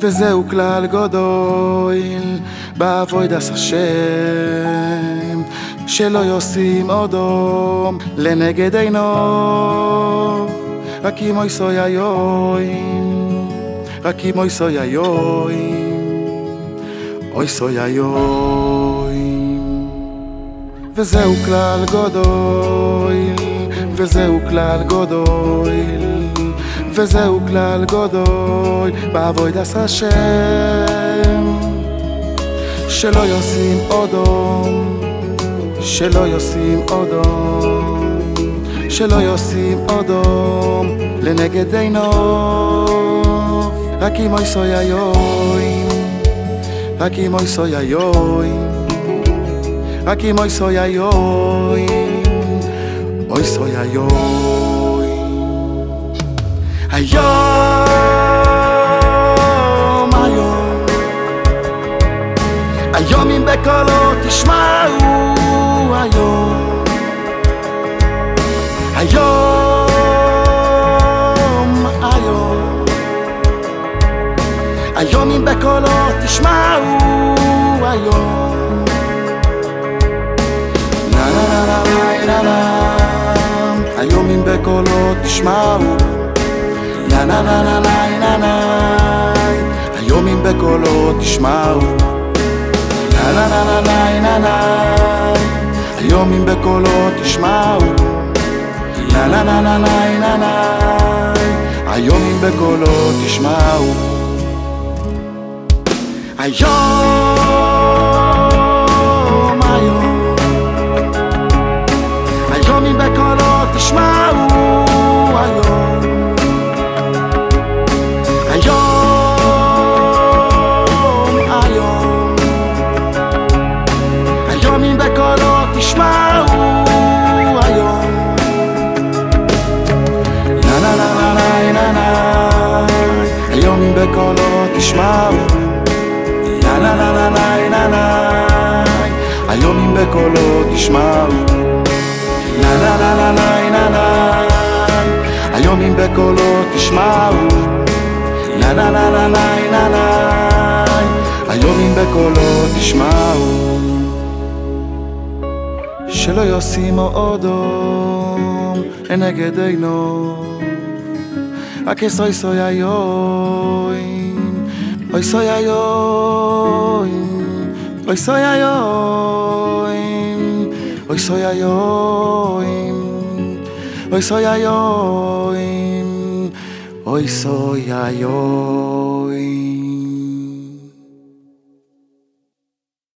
וזהו כלל גדול בעבודת השם שלא יושים אודום לנגד עינו רק אם אוי היואים רק אם אוי היואים אוי סוי היואים וזהו כלל גדול וזהו כלל גדול וזהו כלל גדול בעבודת השם שלא יושים אודום שלא יושים אודום שלא יושים אודום לנגד עינו רק אם אוי סוי היואים רק אם אוי סוי היואים רק אם אוי סוי היואים אוי סוי היואים היום היום היום אם בקולו תשמעו היום היום היום היום אם בקולו תשמעו היום היום אם בקולו תשמעו נה נה נה נה נה נה נה היום אם בקולו תשמעו נה נה נה נה נה נה נה היום אם בקולו תשמעו נה נה נה נה נה נה נה היום אם בקולו תשמעו היום בקולו תשמעו נה נה נה נה נה נה היום אם בקולו תשמעו נה נה נה נה נה נה היום אם בקולו תשמעו נה נה נה נה נה נה היום אם בקולו תשמעו שלא ישימו אודום לנגד עינו רק אסוי סוי היואים אוי סוי היואים אוי סוי היואים אוי סוי היואים אוי סוי היואים אוי סוי היואים